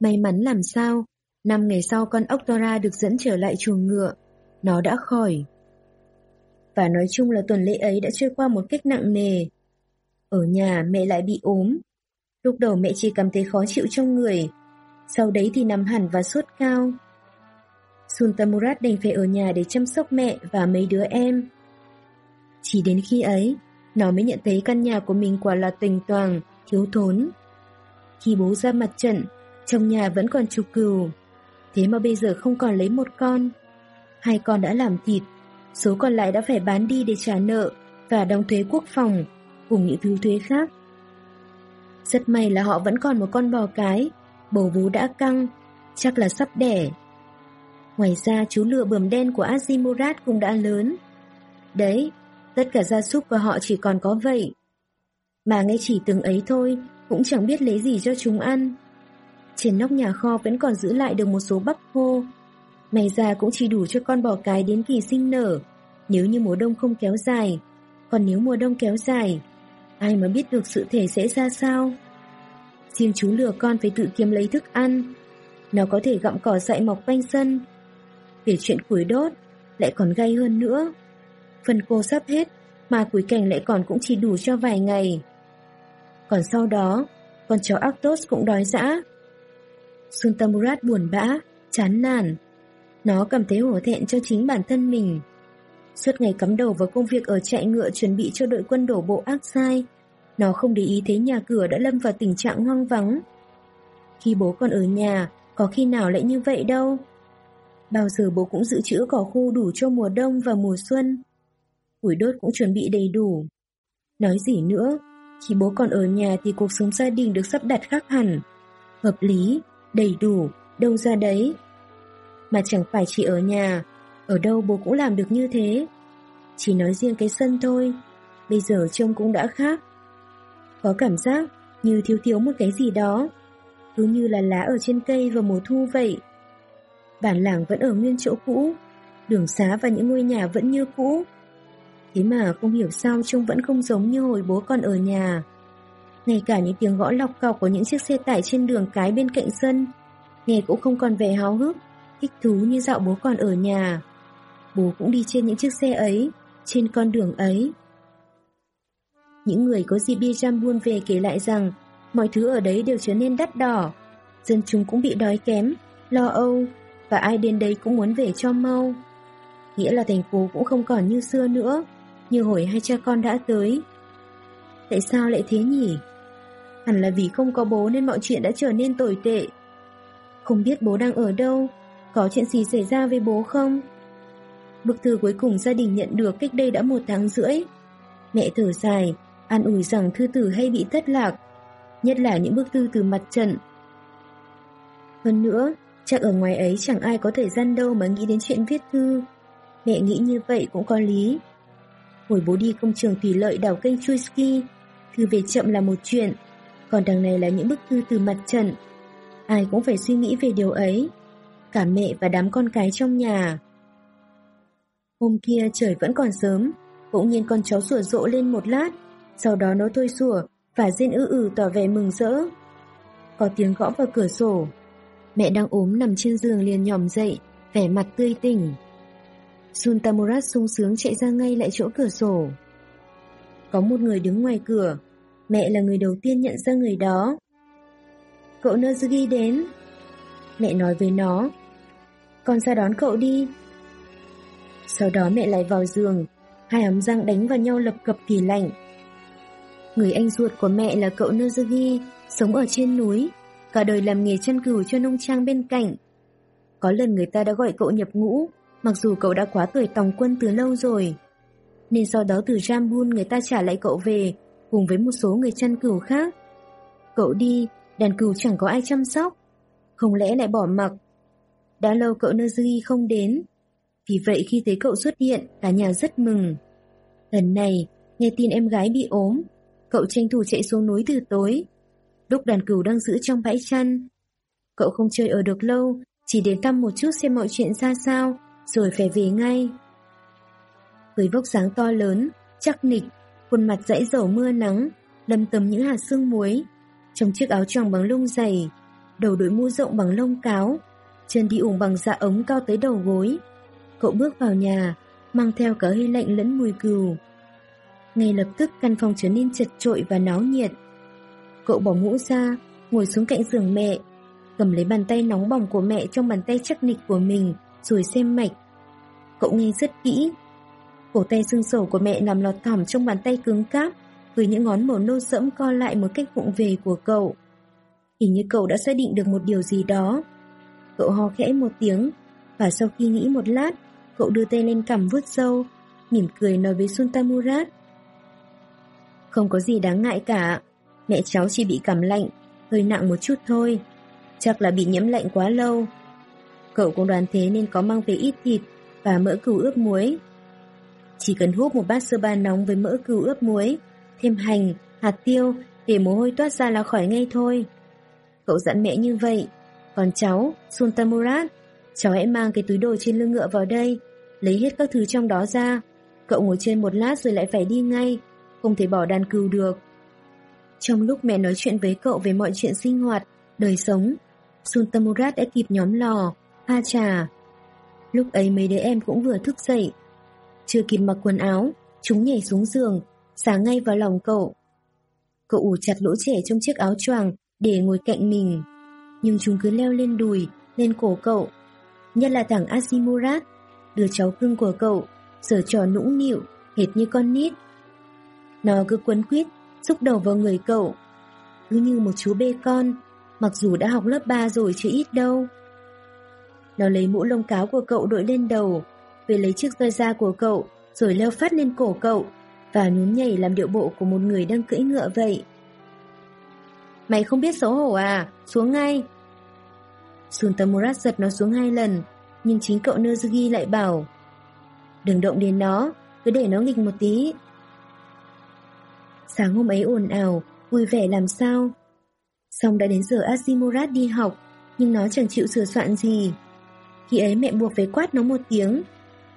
May mắn làm sao, năm ngày sau con Octora được dẫn trở lại chuồng ngựa, nó đã khỏi. Và nói chung là tuần lễ ấy đã trôi qua một cách nặng nề. Ở nhà mẹ lại bị ốm. Lúc đầu mẹ chỉ cảm thấy khó chịu trong người, sau đấy thì nằm hẳn và sốt cao. Sultamurat đành phải ở nhà để chăm sóc mẹ và mấy đứa em. Chỉ đến khi ấy, nó mới nhận thấy căn nhà của mình quả là tình toàn, thiếu thốn. Khi bố ra mặt trận, trong nhà vẫn còn chục cừu. Thế mà bây giờ không còn lấy một con. Hai con đã làm thịt, số còn lại đã phải bán đi để trả nợ và đóng thuế quốc phòng, cùng những thứ thuế khác. Rất may là họ vẫn còn một con bò cái, bầu vú đã căng, chắc là sắp đẻ. Ngoài ra chú lừa bờm đen của Azimurat cũng đã lớn. Đấy, tất cả gia súc của họ chỉ còn có vậy. Mà ngay chỉ từng ấy thôi, cũng chẳng biết lấy gì cho chúng ăn. Trên nóc nhà kho vẫn còn giữ lại được một số bắp khô. May ra cũng chỉ đủ cho con bò cái đến kỳ sinh nở, nếu như mùa đông không kéo dài. Còn nếu mùa đông kéo dài, ai mà biết được sự thể sẽ ra sao? Riêng chú lừa con phải tự kiếm lấy thức ăn. Nó có thể gặm cỏ dại mọc quanh sân, thì chuyện củi đốt, lại còn gay hơn nữa. Phần cô sắp hết, mà củi cảnh lại còn cũng chỉ đủ cho vài ngày. Còn sau đó, con chó Actos cũng đói dã. Suntamurat buồn bã, chán nản. Nó cảm thấy hổ thẹn cho chính bản thân mình. Suốt ngày cắm đầu vào công việc ở chạy ngựa chuẩn bị cho đội quân đổ bộ ác sai. Nó không để ý thấy nhà cửa đã lâm vào tình trạng hoang vắng. Khi bố còn ở nhà, có khi nào lại như vậy đâu. Bao giờ bố cũng dự trữ cỏ khô đủ cho mùa đông và mùa xuân. Củi đốt cũng chuẩn bị đầy đủ. Nói gì nữa, khi bố còn ở nhà thì cuộc sống gia đình được sắp đặt khác hẳn. Hợp lý, đầy đủ, đâu ra đấy. Mà chẳng phải chỉ ở nhà, ở đâu bố cũng làm được như thế. Chỉ nói riêng cái sân thôi, bây giờ trông cũng đã khác. Có cảm giác như thiếu thiếu một cái gì đó, cứ như là lá ở trên cây vào mùa thu vậy. Bản làng vẫn ở nguyên chỗ cũ, đường xá và những ngôi nhà vẫn như cũ. Thế mà không hiểu sao trông vẫn không giống như hồi bố còn ở nhà. Ngay cả những tiếng gõ lọc cọc của những chiếc xe tải trên đường cái bên cạnh sân, nghe cũng không còn vẻ háo hức, thích thú như dạo bố còn ở nhà. Bố cũng đi trên những chiếc xe ấy, trên con đường ấy. Những người có gì bia jam buôn về kể lại rằng mọi thứ ở đấy đều trở nên đắt đỏ. Dân chúng cũng bị đói kém, lo âu, và ai đến đây cũng muốn về cho mau. Nghĩa là thành phố cũng không còn như xưa nữa, như hồi hai cha con đã tới. Tại sao lại thế nhỉ? Hẳn là vì không có bố nên mọi chuyện đã trở nên tồi tệ. Không biết bố đang ở đâu, có chuyện gì xảy ra với bố không? Bức thư cuối cùng gia đình nhận được cách đây đã một tháng rưỡi. Mẹ thở dài, an ủi rằng thư tử hay bị thất lạc, nhất là những bức thư từ mặt trận. Hơn nữa, Chắc ở ngoài ấy chẳng ai có thời gian đâu mà nghĩ đến chuyện viết thư. Mẹ nghĩ như vậy cũng có lý. Hồi bố đi công trường thủy lợi đảo kênh Chuisky, thư về chậm là một chuyện, còn đằng này là những bức thư từ mặt trận. Ai cũng phải suy nghĩ về điều ấy, cả mẹ và đám con cái trong nhà. Hôm kia trời vẫn còn sớm, bỗng nhiên con chó sủa rộ lên một lát, sau đó nó thôi sủa và rên ư ử tỏ vẻ mừng rỡ. Có tiếng gõ vào cửa sổ, Mẹ đang ốm nằm trên giường liền nhòm dậy, vẻ mặt tươi tỉnh. Suntamurat sung sướng chạy ra ngay lại chỗ cửa sổ. Có một người đứng ngoài cửa, mẹ là người đầu tiên nhận ra người đó. Cậu Nozugi đến. Mẹ nói với nó, con ra đón cậu đi. Sau đó mẹ lại vào giường, hai ấm răng đánh vào nhau lập cập kỳ lạnh. Người anh ruột của mẹ là cậu Nozugi, sống ở trên núi, cả đời làm nghề chăn cừu cho nông trang bên cạnh. Có lần người ta đã gọi cậu nhập ngũ, mặc dù cậu đã quá tuổi tòng quân từ lâu rồi. Nên sau đó từ Jambun người ta trả lại cậu về, cùng với một số người chăn cừu khác. Cậu đi, đàn cừu chẳng có ai chăm sóc. Không lẽ lại bỏ mặc? Đã lâu cậu Nezuki không đến. Vì vậy khi thấy cậu xuất hiện, cả nhà rất mừng. Lần này, nghe tin em gái bị ốm, cậu tranh thủ chạy xuống núi từ tối. Lúc đàn cừu đang giữ trong bãi chăn. Cậu không chơi ở được lâu, chỉ đến thăm một chút xem mọi chuyện ra sao, rồi phải về ngay. Với vóc dáng to lớn, chắc nịch, khuôn mặt dãy dầu mưa nắng, lâm tầm những hạt sương muối, trong chiếc áo choàng bằng lông dày, đầu đội mũ rộng bằng lông cáo, chân đi ủng bằng dạ ống cao tới đầu gối. Cậu bước vào nhà, mang theo cả hơi lạnh lẫn mùi cừu. Ngay lập tức căn phòng trở nên chật trội và náo nhiệt. Cậu bỏ mũ ra, ngồi xuống cạnh giường mẹ, cầm lấy bàn tay nóng bỏng của mẹ trong bàn tay chắc nịch của mình, rồi xem mạch. Cậu nghe rất kỹ. Cổ tay xương sầu của mẹ nằm lọt thỏm trong bàn tay cứng cáp, với những ngón màu nâu sẫm co lại một cách vụng về của cậu. Hình như cậu đã xác định được một điều gì đó. Cậu ho khẽ một tiếng, và sau khi nghĩ một lát, cậu đưa tay lên cằm vuốt sâu, mỉm cười nói với Suntamurat. Không có gì đáng ngại cả, mẹ cháu chỉ bị cảm lạnh, hơi nặng một chút thôi. Chắc là bị nhiễm lạnh quá lâu. Cậu cũng đoán thế nên có mang về ít thịt và mỡ cừu ướp muối. Chỉ cần hút một bát sơ ba nóng với mỡ cừu ướp muối, thêm hành, hạt tiêu để mồ hôi toát ra là khỏi ngay thôi. Cậu dặn mẹ như vậy. Còn cháu, Sultamurat, cháu hãy mang cái túi đồ trên lưng ngựa vào đây, lấy hết các thứ trong đó ra. Cậu ngồi trên một lát rồi lại phải đi ngay, không thể bỏ đàn cừu được. Trong lúc mẹ nói chuyện với cậu về mọi chuyện sinh hoạt, đời sống, Sultamurat đã kịp nhóm lò, pha trà. Lúc ấy mấy đứa em cũng vừa thức dậy. Chưa kịp mặc quần áo, chúng nhảy xuống giường, xả ngay vào lòng cậu. Cậu ủ chặt lỗ trẻ trong chiếc áo choàng để ngồi cạnh mình. Nhưng chúng cứ leo lên đùi, lên cổ cậu. Nhất là thằng Asimurat, đứa cháu cưng của cậu, sở trò nũng nịu, hệt như con nít. Nó cứ quấn quýt, xúc đầu vào người cậu. Cứ như một chú bê con, mặc dù đã học lớp 3 rồi chứ ít đâu. Nó lấy mũ lông cáo của cậu đội lên đầu, về lấy chiếc roi da của cậu, rồi leo phát lên cổ cậu, và nhún nhảy làm điệu bộ của một người đang cưỡi ngựa vậy. Mày không biết xấu hổ à? Xuống ngay! Suntamurat giật nó xuống hai lần, nhưng chính cậu Nozuki lại bảo Đừng động đến nó, cứ để nó nghịch một tí. Sáng hôm ấy ồn ào, vui vẻ làm sao? Xong đã đến giờ Azimurat đi học, nhưng nó chẳng chịu sửa soạn gì. Khi ấy mẹ buộc phải quát nó một tiếng,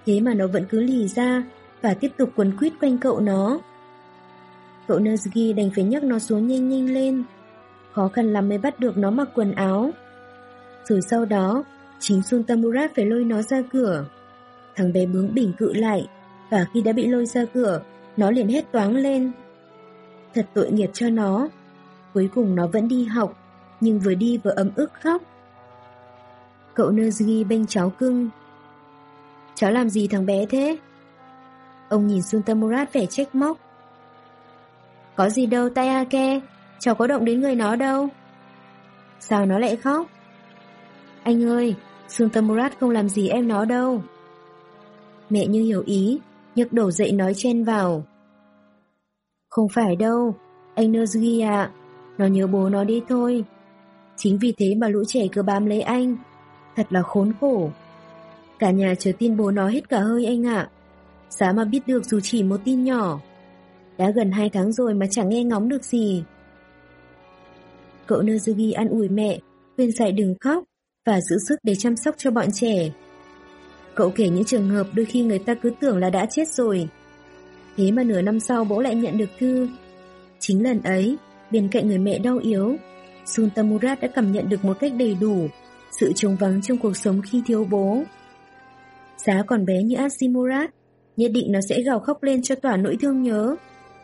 thế mà nó vẫn cứ lì ra và tiếp tục quấn quýt quanh cậu nó. Cậu Nozuki đành phải nhắc nó xuống nhanh nhanh lên. Khó khăn lắm mới bắt được nó mặc quần áo. Rồi sau đó, chính Sultamurat phải lôi nó ra cửa. Thằng bé bướng bỉnh cự lại, và khi đã bị lôi ra cửa, nó liền hét toáng lên. Thật tội nghiệp cho nó. Cuối cùng nó vẫn đi học, nhưng vừa đi vừa ấm ức khóc. Cậu Nozuki bênh cháu cưng. Cháu làm gì thằng bé thế? Ông nhìn Suntamurat vẻ trách móc. Có gì đâu Tayake, cháu có động đến người nó đâu. Sao nó lại khóc? Anh ơi, Suntamurat không làm gì em nó đâu. Mẹ như hiểu ý, nhấc đổ dậy nói chen vào. Không phải đâu, anh Nozuki ạ, nó nhớ bố nó đi thôi. Chính vì thế mà lũ trẻ cứ bám lấy anh, thật là khốn khổ. Cả nhà chờ tin bố nó hết cả hơi anh ạ. Giá mà biết được dù chỉ một tin nhỏ. Đã gần hai tháng rồi mà chẳng nghe ngóng được gì. Cậu Nozuki ăn ủi mẹ, khuyên dạy đừng khóc và giữ sức để chăm sóc cho bọn trẻ. Cậu kể những trường hợp đôi khi người ta cứ tưởng là đã chết rồi. Thế mà nửa năm sau bố lại nhận được thư. Chính lần ấy, bên cạnh người mẹ đau yếu, Suntamurat đã cảm nhận được một cách đầy đủ sự trống vắng trong cuộc sống khi thiếu bố. Giá còn bé như Asimurat, nhất định nó sẽ gào khóc lên cho tỏa nỗi thương nhớ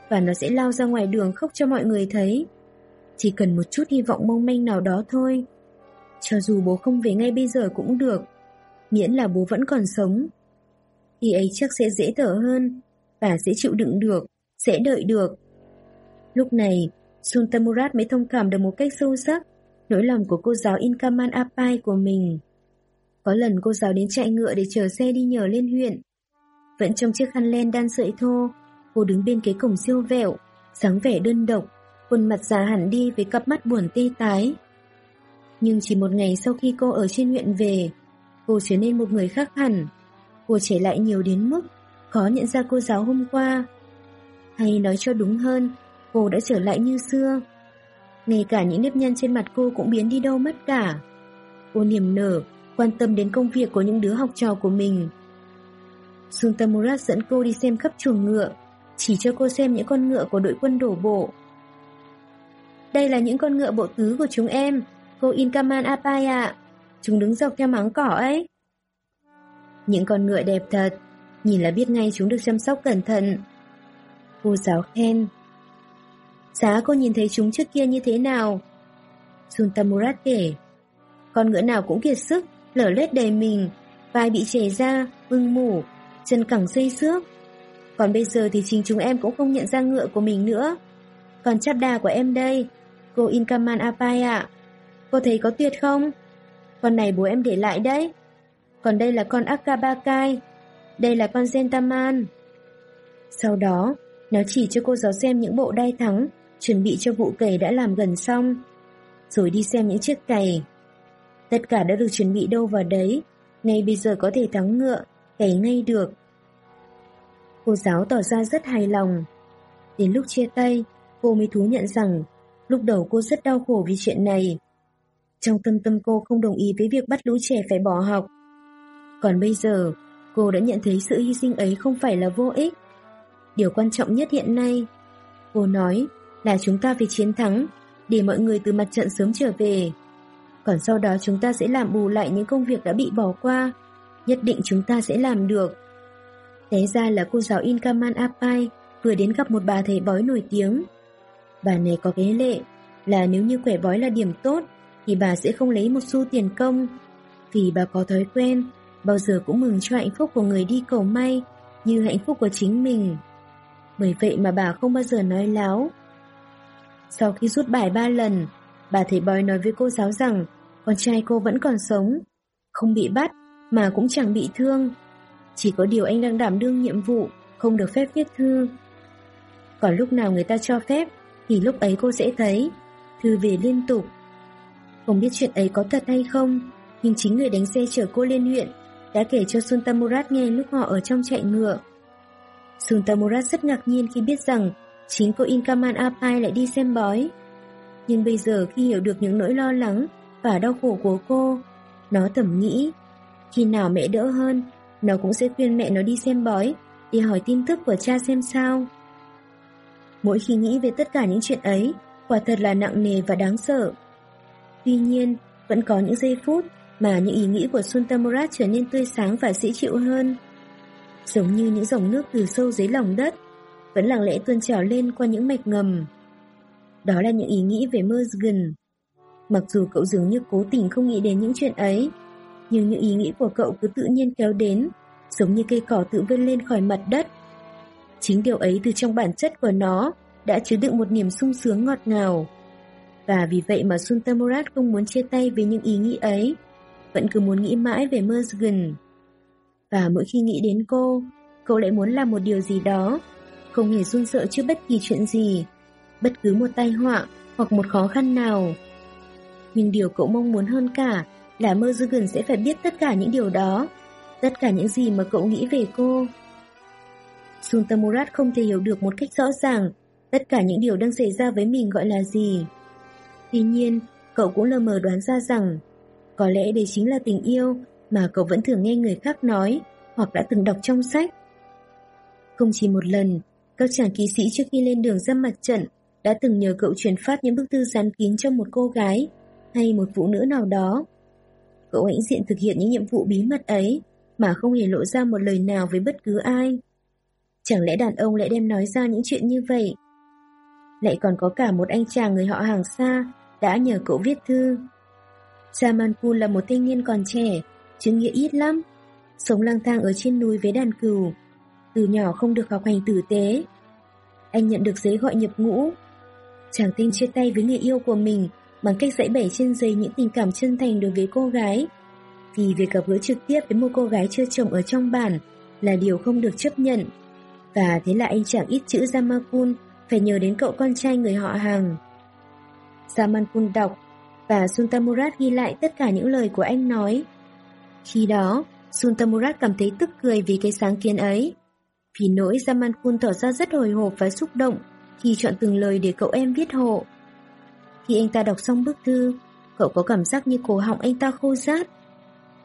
và nó sẽ lao ra ngoài đường khóc cho mọi người thấy. Chỉ cần một chút hy vọng mong manh nào đó thôi. Cho dù bố không về ngay bây giờ cũng được, miễn là bố vẫn còn sống. Thì ấy chắc sẽ dễ thở hơn bà sẽ chịu đựng được, sẽ đợi được. Lúc này, Suntamurat mới thông cảm được một cách sâu sắc nỗi lòng của cô giáo Inkaman Apai của mình. Có lần cô giáo đến chạy ngựa để chờ xe đi nhờ lên huyện. Vẫn trong chiếc khăn len đan sợi thô, cô đứng bên cái cổng siêu vẹo, dáng vẻ đơn độc, khuôn mặt già hẳn đi với cặp mắt buồn tê tái. Nhưng chỉ một ngày sau khi cô ở trên huyện về, cô trở nên một người khác hẳn. Cô trẻ lại nhiều đến mức khó nhận ra cô giáo hôm qua. Hay nói cho đúng hơn, cô đã trở lại như xưa. Ngay cả những nếp nhăn trên mặt cô cũng biến đi đâu mất cả. Cô niềm nở, quan tâm đến công việc của những đứa học trò của mình. Suntamurat dẫn cô đi xem khắp chuồng ngựa, chỉ cho cô xem những con ngựa của đội quân đổ bộ. Đây là những con ngựa bộ tứ của chúng em, cô Inkaman Apai ạ. Chúng đứng dọc theo máng cỏ ấy. Những con ngựa đẹp thật, nhìn là biết ngay chúng được chăm sóc cẩn thận. Cô giáo khen. Giá cô nhìn thấy chúng trước kia như thế nào? Suntamurat kể. Con ngựa nào cũng kiệt sức, lở lết đầy mình, vai bị chảy ra, mưng mủ, chân cẳng dây xước. Còn bây giờ thì chính chúng em cũng không nhận ra ngựa của mình nữa. Còn chắp đà của em đây, cô Inkaman Apai ạ. Cô thấy có tuyệt không? Con này bố em để lại đấy. Còn đây là con Akabakai. Đây là con Zentaman. Sau đó, nó chỉ cho cô giáo xem những bộ đai thắng, chuẩn bị cho vụ cày đã làm gần xong. Rồi đi xem những chiếc cày. Tất cả đã được chuẩn bị đâu vào đấy. Ngay bây giờ có thể thắng ngựa, cày ngay được. Cô giáo tỏ ra rất hài lòng. Đến lúc chia tay, cô mới thú nhận rằng lúc đầu cô rất đau khổ vì chuyện này. Trong tâm tâm cô không đồng ý với việc bắt lũ trẻ phải bỏ học. Còn bây giờ, cô đã nhận thấy sự hy sinh ấy không phải là vô ích. Điều quan trọng nhất hiện nay, cô nói là chúng ta phải chiến thắng để mọi người từ mặt trận sớm trở về. Còn sau đó chúng ta sẽ làm bù lại những công việc đã bị bỏ qua. Nhất định chúng ta sẽ làm được. Té ra là cô giáo Inkaman Apai vừa đến gặp một bà thầy bói nổi tiếng. Bà này có cái lệ là nếu như quẻ bói là điểm tốt thì bà sẽ không lấy một xu tiền công. Vì bà có thói quen, bao giờ cũng mừng cho hạnh phúc của người đi cầu may như hạnh phúc của chính mình. Bởi vậy mà bà không bao giờ nói láo. Sau khi rút bài ba lần, bà thầy bói nói với cô giáo rằng con trai cô vẫn còn sống, không bị bắt mà cũng chẳng bị thương. Chỉ có điều anh đang đảm đương nhiệm vụ, không được phép viết thư. Còn lúc nào người ta cho phép, thì lúc ấy cô sẽ thấy, thư về liên tục. Không biết chuyện ấy có thật hay không, nhưng chính người đánh xe chở cô lên huyện đã kể cho Suntamurat nghe lúc họ ở trong chạy ngựa. Suntamurat rất ngạc nhiên khi biết rằng chính cô Inkaman Apai lại đi xem bói. Nhưng bây giờ khi hiểu được những nỗi lo lắng và đau khổ của cô, nó thầm nghĩ, khi nào mẹ đỡ hơn, nó cũng sẽ khuyên mẹ nó đi xem bói để hỏi tin tức của cha xem sao. Mỗi khi nghĩ về tất cả những chuyện ấy, quả thật là nặng nề và đáng sợ. Tuy nhiên, vẫn có những giây phút mà những ý nghĩ của Suntamurat trở nên tươi sáng và dễ chịu hơn. Giống như những dòng nước từ sâu dưới lòng đất, vẫn lặng lẽ tuôn trào lên qua những mạch ngầm. Đó là những ý nghĩ về Mersgen. Mặc dù cậu dường như cố tình không nghĩ đến những chuyện ấy, nhưng những ý nghĩ của cậu cứ tự nhiên kéo đến, giống như cây cỏ tự vươn lên khỏi mặt đất. Chính điều ấy từ trong bản chất của nó đã chứa đựng một niềm sung sướng ngọt ngào. Và vì vậy mà Suntamurat không muốn chia tay với những ý nghĩ ấy, vẫn cứ muốn nghĩ mãi về Mersgen. Và mỗi khi nghĩ đến cô, cậu lại muốn làm một điều gì đó, không hề run sợ trước bất kỳ chuyện gì, bất cứ một tai họa hoặc một khó khăn nào. Nhưng điều cậu mong muốn hơn cả là Mersgen sẽ phải biết tất cả những điều đó, tất cả những gì mà cậu nghĩ về cô. Suntamurat không thể hiểu được một cách rõ ràng tất cả những điều đang xảy ra với mình gọi là gì. Tuy nhiên, cậu cũng lờ mờ đoán ra rằng có lẽ đây chính là tình yêu mà cậu vẫn thường nghe người khác nói hoặc đã từng đọc trong sách. Không chỉ một lần, các chàng ký sĩ trước khi lên đường ra mặt trận đã từng nhờ cậu truyền phát những bức thư dán kín cho một cô gái hay một phụ nữ nào đó. Cậu hãnh diện thực hiện những nhiệm vụ bí mật ấy mà không hề lộ ra một lời nào với bất cứ ai. Chẳng lẽ đàn ông lại đem nói ra những chuyện như vậy? Lại còn có cả một anh chàng người họ hàng xa đã nhờ cậu viết thư. Samanpur là một thanh niên còn trẻ, chữ nghĩa ít lắm. Sống lang thang ở trên núi với đàn cừu. Từ nhỏ không được học hành tử tế. Anh nhận được giấy gọi nhập ngũ. Chàng tinh chia tay với người yêu của mình bằng cách dãy bày trên giấy những tình cảm chân thành đối với cô gái. Vì việc gặp gỡ trực tiếp với một cô gái chưa chồng ở trong bản là điều không được chấp nhận. Và thế là anh chàng ít chữ Jamakun phải nhờ đến cậu con trai người họ hàng. Jamakun đọc và Suntamurat ghi lại tất cả những lời của anh nói. Khi đó, Suntamurat cảm thấy tức cười vì cái sáng kiến ấy. Vì nỗi Zamankun tỏ ra rất hồi hộp và xúc động khi chọn từng lời để cậu em viết hộ. Khi anh ta đọc xong bức thư, cậu có cảm giác như cổ họng anh ta khô rát.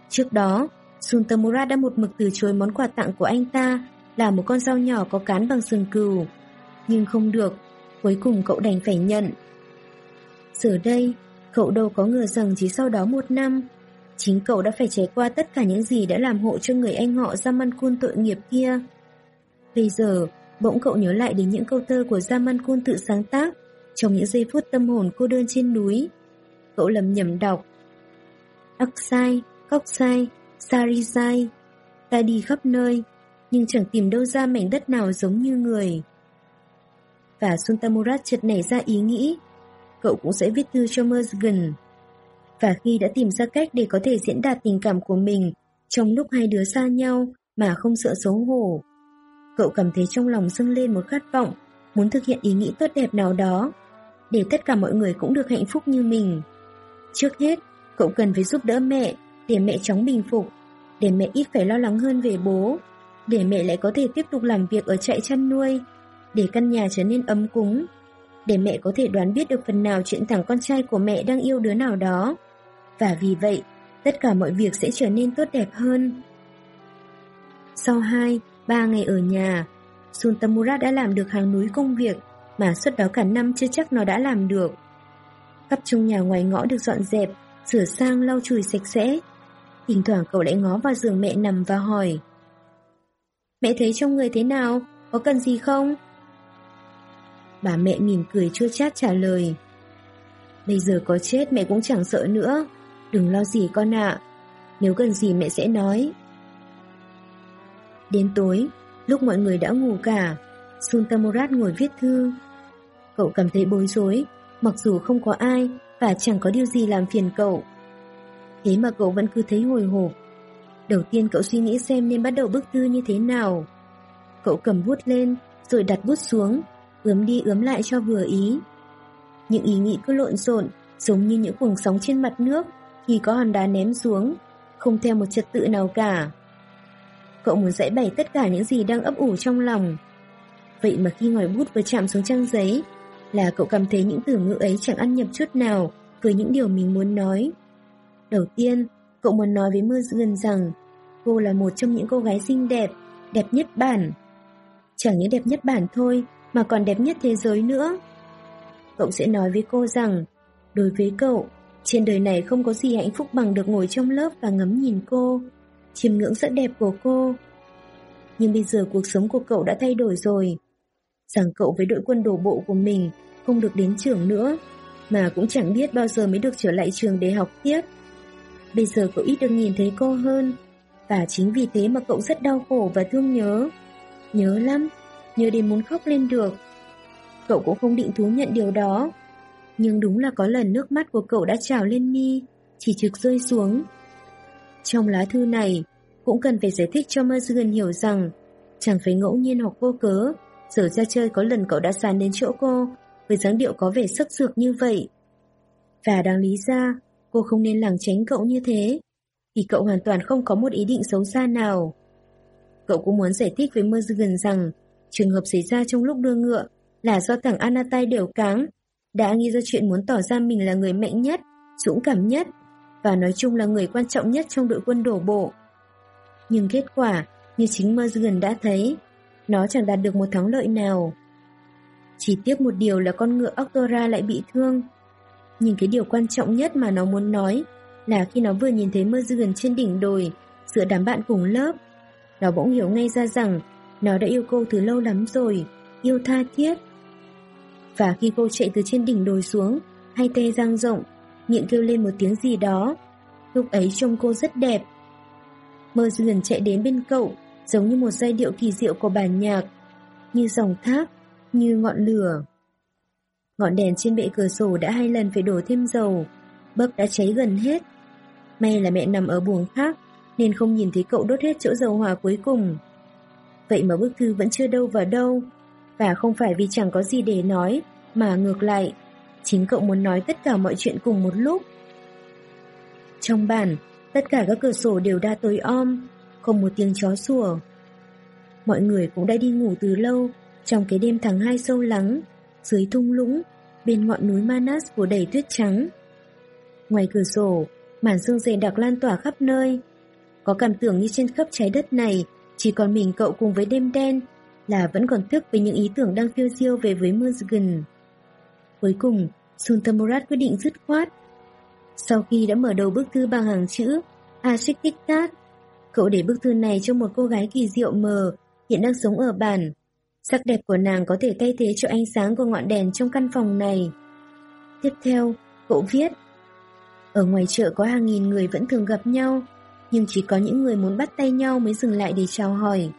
Trước đó, Suntamurat đã một mực từ chối món quà tặng của anh ta là một con dao nhỏ có cán bằng sừng cừu. Nhưng không được, cuối cùng cậu đành phải nhận. Giờ đây, cậu đâu có ngờ rằng chỉ sau đó một năm, chính cậu đã phải trải qua tất cả những gì đã làm hộ cho người anh họ Zamankun tội nghiệp kia. Bây giờ, bỗng cậu nhớ lại đến những câu thơ của Zamankun tự sáng tác trong những giây phút tâm hồn cô đơn trên núi. Cậu lầm nhầm đọc Aksai, Koksai, Sarisai Ta đi khắp nơi, nhưng chẳng tìm đâu ra mảnh đất nào giống như người. Và Suntamurat chợt nảy ra ý nghĩ cậu cũng sẽ viết thư cho Mergen. Và khi đã tìm ra cách để có thể diễn đạt tình cảm của mình trong lúc hai đứa xa nhau mà không sợ xấu hổ, cậu cảm thấy trong lòng dâng lên một khát vọng muốn thực hiện ý nghĩ tốt đẹp nào đó để tất cả mọi người cũng được hạnh phúc như mình. Trước hết, cậu cần phải giúp đỡ mẹ để mẹ chóng bình phục, để mẹ ít phải lo lắng hơn về bố, để mẹ lại có thể tiếp tục làm việc ở trại chăn nuôi, để căn nhà trở nên ấm cúng để mẹ có thể đoán biết được phần nào chuyện thằng con trai của mẹ đang yêu đứa nào đó. Và vì vậy, tất cả mọi việc sẽ trở nên tốt đẹp hơn. Sau 2, 3 ngày ở nhà, Suntamura đã làm được hàng núi công việc mà suốt đó cả năm chưa chắc nó đã làm được. Khắp trong nhà ngoài ngõ được dọn dẹp, sửa sang lau chùi sạch sẽ. Thỉnh thoảng cậu lại ngó vào giường mẹ nằm và hỏi Mẹ thấy trong người thế nào? Có cần gì không? Bà mẹ mỉm cười chua chát trả lời. Bây giờ có chết mẹ cũng chẳng sợ nữa. Đừng lo gì con ạ. Nếu cần gì mẹ sẽ nói. Đến tối, Lúc mọi người đã ngủ cả Sultamurat ngồi viết thư. Cậu cảm thấy bối rối, Mặc dù không có ai Và chẳng có điều gì làm phiền cậu. Thế mà cậu vẫn cứ thấy hồi hộp. Đầu tiên cậu suy nghĩ xem nên bắt đầu bức thư như thế nào. Cậu cầm bút lên, Rồi đặt bút xuống ướm đi ướm lại cho vừa ý. Những ý nghĩ cứ lộn xộn, giống như những cuồng sóng trên mặt nước khi có hòn đá ném xuống, không theo một trật tự nào cả. Cậu muốn giải bày tất cả những gì đang ấp ủ trong lòng. Vậy mà khi ngòi bút vừa chạm xuống trang giấy, là cậu cảm thấy những từ ngữ ấy chẳng ăn nhập chút nào với những điều mình muốn nói. Đầu tiên, cậu muốn nói với mưa Duyên rằng cô là một trong những cô gái xinh đẹp, đẹp nhất bản. Chẳng những đẹp nhất bản thôi, mà còn đẹp nhất thế giới nữa. Cậu sẽ nói với cô rằng, đối với cậu, trên đời này không có gì hạnh phúc bằng được ngồi trong lớp và ngắm nhìn cô, chiêm ngưỡng rất đẹp của cô. Nhưng bây giờ cuộc sống của cậu đã thay đổi rồi. Rằng cậu với đội quân đổ bộ của mình không được đến trường nữa, mà cũng chẳng biết bao giờ mới được trở lại trường để học tiếp. Bây giờ cậu ít được nhìn thấy cô hơn, và chính vì thế mà cậu rất đau khổ và thương nhớ. Nhớ lắm nhớ đến muốn khóc lên được. Cậu cũng không định thú nhận điều đó. Nhưng đúng là có lần nước mắt của cậu đã trào lên mi, chỉ trực rơi xuống. Trong lá thư này, cũng cần phải giải thích cho Mergen hiểu rằng chẳng phải ngẫu nhiên hoặc vô cớ, giờ ra chơi có lần cậu đã sàn đến chỗ cô, với dáng điệu có vẻ sắc dược như vậy. Và đáng lý ra, cô không nên lảng tránh cậu như thế, vì cậu hoàn toàn không có một ý định xấu xa nào. Cậu cũng muốn giải thích với Mergen rằng Trường hợp xảy ra trong lúc đưa ngựa là do thằng Anatai đều cáng, đã nghĩ ra chuyện muốn tỏ ra mình là người mạnh nhất, dũng cảm nhất và nói chung là người quan trọng nhất trong đội quân đổ bộ. Nhưng kết quả, như chính Mergen đã thấy, nó chẳng đạt được một thắng lợi nào. Chỉ tiếc một điều là con ngựa Octora lại bị thương. Nhưng cái điều quan trọng nhất mà nó muốn nói là khi nó vừa nhìn thấy Mergen trên đỉnh đồi, giữa đám bạn cùng lớp, nó bỗng hiểu ngay ra rằng nó đã yêu cô từ lâu lắm rồi, yêu tha thiết. Và khi cô chạy từ trên đỉnh đồi xuống, hai tay dang rộng, miệng kêu lên một tiếng gì đó. Lúc ấy trông cô rất đẹp. Mơ dường chạy đến bên cậu, giống như một giai điệu kỳ diệu của bản nhạc, như dòng thác, như ngọn lửa. Ngọn đèn trên bệ cửa sổ đã hai lần phải đổ thêm dầu, bấc đã cháy gần hết. May là mẹ nằm ở buồng khác, nên không nhìn thấy cậu đốt hết chỗ dầu hỏa cuối cùng. Vậy mà bức thư vẫn chưa đâu vào đâu, và không phải vì chẳng có gì để nói, mà ngược lại, chính cậu muốn nói tất cả mọi chuyện cùng một lúc. Trong bản, tất cả các cửa sổ đều đa tối om, không một tiếng chó sủa. Mọi người cũng đã đi ngủ từ lâu, trong cái đêm tháng hai sâu lắng, dưới thung lũng, bên ngọn núi Manas phủ đầy tuyết trắng. Ngoài cửa sổ, màn sương dày đặc lan tỏa khắp nơi. Có cảm tưởng như trên khắp trái đất này, chỉ còn mình cậu cùng với đêm đen, là vẫn còn thức với những ý tưởng đang phiêu diêu về với Murzgen. Cuối cùng, Suntamurat quyết định dứt khoát. Sau khi đã mở đầu bức thư bằng hàng chữ Ashik cậu để bức thư này cho một cô gái kỳ diệu mờ, hiện đang sống ở bản. Sắc đẹp của nàng có thể thay thế cho ánh sáng của ngọn đèn trong căn phòng này. Tiếp theo, cậu viết Ở ngoài chợ có hàng nghìn người vẫn thường gặp nhau, nhưng chỉ có những người muốn bắt tay nhau mới dừng lại để chào hỏi.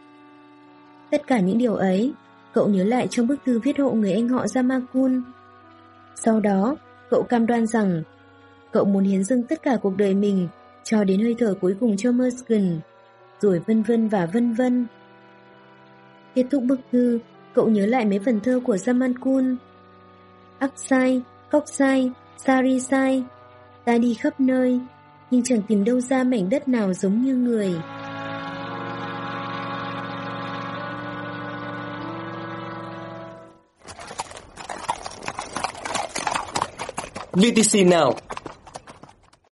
Tất cả những điều ấy, cậu nhớ lại trong bức thư viết hộ người anh họ Zamakun. Sau đó, cậu cam đoan rằng cậu muốn hiến dâng tất cả cuộc đời mình cho đến hơi thở cuối cùng cho Mersgen, rồi vân vân và vân vân. Kết thúc bức thư, cậu nhớ lại mấy phần thơ của Zamankun. Aksai, Koksai, Sarisai, ta đi khắp nơi, nhưng chẳng tìm đâu ra mảnh đất nào giống như người. VTC Now